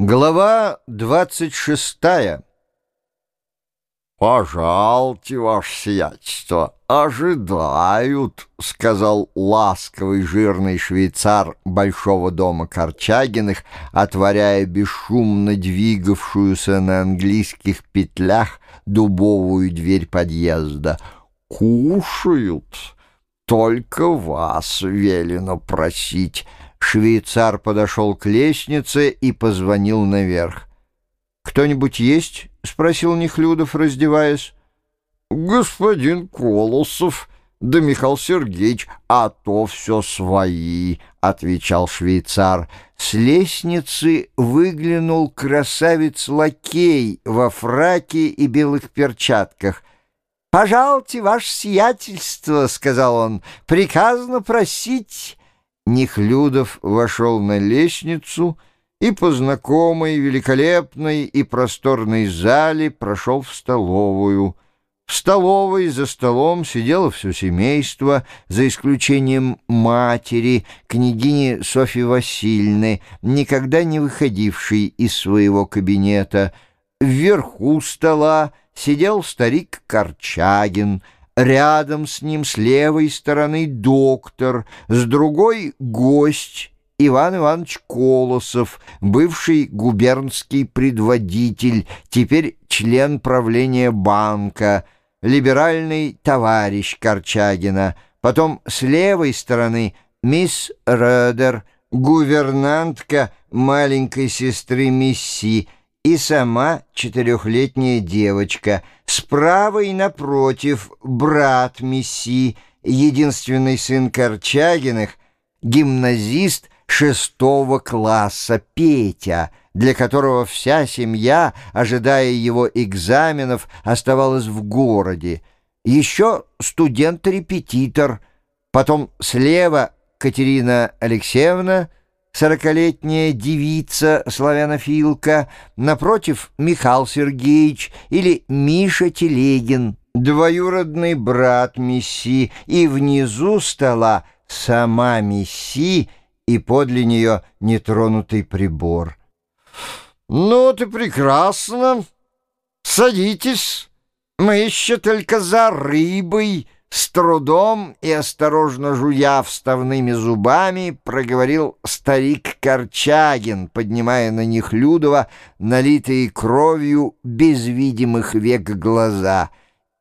Глава двадцать шестая. «Пожалуйте, ваше сиятельство, ожидают», — сказал ласковый жирный швейцар большого дома Корчагиных, отворяя бесшумно двигавшуюся на английских петлях дубовую дверь подъезда. «Кушают, только вас велено просить». Швейцар подошел к лестнице и позвонил наверх. «Кто-нибудь есть?» — спросил Нехлюдов, раздеваясь. «Господин Колосов, да Михаил Сергеевич, а то все свои», — отвечал швейцар. С лестницы выглянул красавец-лакей во фраке и белых перчатках. «Пожалуйте, ваше сиятельство», — сказал он, — «приказано просить...» Нехлюдов вошел на лестницу и по знакомой, великолепной и просторной зале прошел в столовую. В столовой за столом сидело все семейство, за исключением матери, княгини Софьи Васильевны, никогда не выходившей из своего кабинета. Вверху стола сидел старик Корчагин — Рядом с ним с левой стороны доктор, с другой — гость Иван Иванович Колосов, бывший губернский предводитель, теперь член правления банка, либеральный товарищ Корчагина. Потом с левой стороны мисс Рёдер, гувернантка маленькой сестры Мисси, и сама четырехлетняя девочка. Справа и напротив брат Месси, единственный сын Корчагиных, гимназист шестого класса Петя, для которого вся семья, ожидая его экзаменов, оставалась в городе. Еще студент-репетитор, потом слева Катерина Алексеевна — сорокалетняя девица славянофилка, напротив Михаил Сергеевич или Миша Телегин, двоюродный брат Месси, и внизу стола сама Месси и подле нее нетронутый прибор. «Ну, ты прекрасно. Садитесь. Мы еще только за рыбой». С трудом и осторожно жуя вставными зубами, проговорил старик Корчагин, поднимая на них Людова, налитые кровью без видимых век глаза.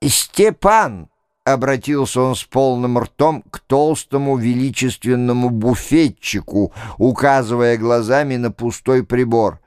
«Степан!» — обратился он с полным ртом к толстому величественному буфетчику, указывая глазами на пустой прибор.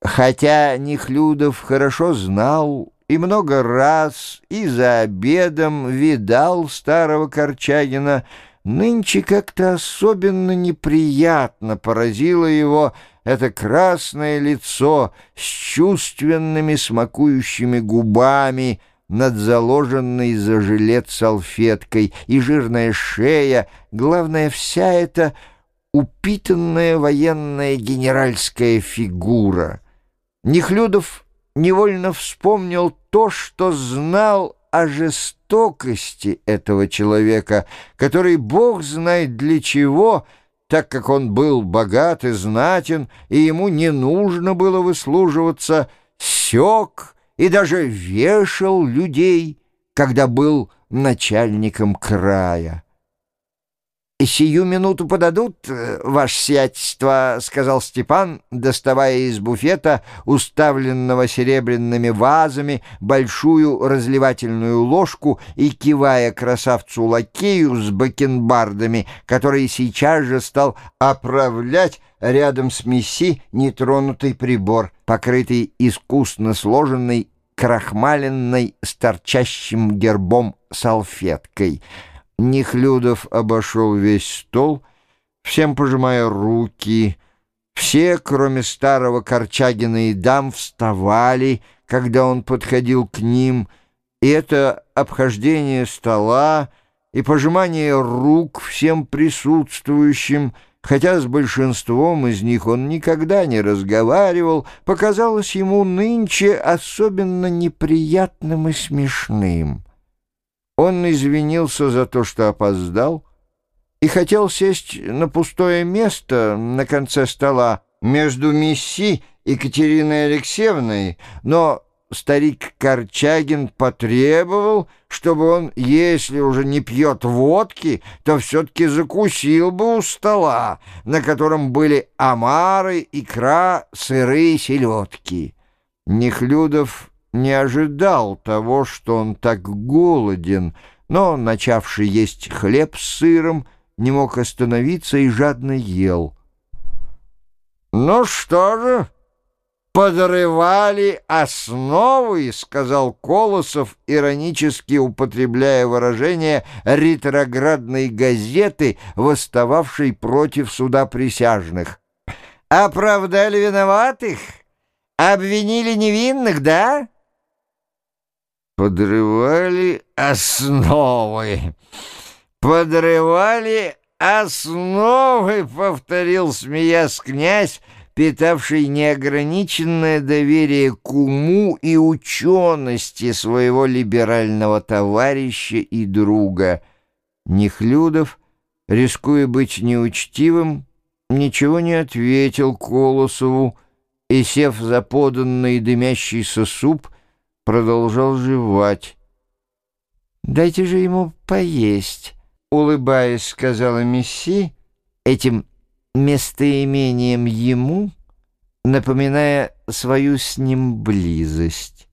Хотя Нехлюдов хорошо знал и много раз и за обедом видал старого Корчагина, нынче как-то особенно неприятно поразило его это красное лицо с чувственными смакующими губами над заложенной за жилет салфеткой и жирная шея, главное, вся эта упитанная военная генеральская фигура. Нехлюдов невольно вспомнил то, что знал о жестокости этого человека, который Бог знает для чего, так как он был богат и знатен, и ему не нужно было выслуживаться, сёк и даже вешал людей, когда был начальником края. «Сию минуту подадут, э, ваше сиятельство», — сказал Степан, доставая из буфета, уставленного серебряными вазами, большую разливательную ложку и кивая красавцу-лакею с бакенбардами, который сейчас же стал оправлять рядом с Месси нетронутый прибор, покрытый искусно сложенной крахмаленной с торчащим гербом салфеткой — Нехлюдов обошел весь стол, всем пожимая руки. Все, кроме старого Корчагина и дам, вставали, когда он подходил к ним, и это обхождение стола и пожимание рук всем присутствующим, хотя с большинством из них он никогда не разговаривал, показалось ему нынче особенно неприятным и смешным. Он извинился за то, что опоздал, и хотел сесть на пустое место на конце стола между Месси Екатериной Алексеевной, но старик Корчагин потребовал, чтобы он, если уже не пьет водки, то все-таки закусил бы у стола, на котором были омары, икра, сырые селедки. Нехлюдов не ожидал того, что он так голоден, но, начавший есть хлеб с сыром, не мог остановиться и жадно ел. «Ну что же?» подрывали основы, — сказал Колосов, иронически употребляя выражение ретроградной газеты, восстававшей против суда присяжных. «Оправдали виноватых? Обвинили невинных, да?» «Подрывали основы! Подрывали основы!» — повторил, смеясь князь, питавший неограниченное доверие к уму и учености своего либерального товарища и друга. Нехлюдов, рискуя быть неучтивым, ничего не ответил Колосову и, сев за поданный дымящийся суп, продолжал жевать. «Дайте же ему поесть», — улыбаясь, сказала Месси, этим местоимением «ему», напоминая свою с ним близость.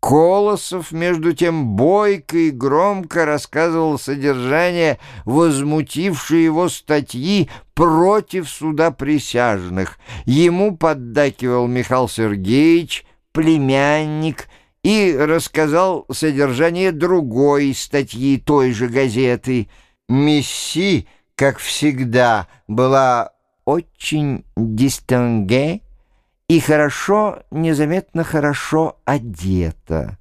Колосов, между тем, бойко и громко рассказывал содержание возмутившей его статьи против суда присяжных. Ему поддакивал Михаил Сергеевич, племянник, и рассказал содержание другой статьи той же газеты. Месси — как всегда, была очень дистинге и хорошо, незаметно хорошо одета.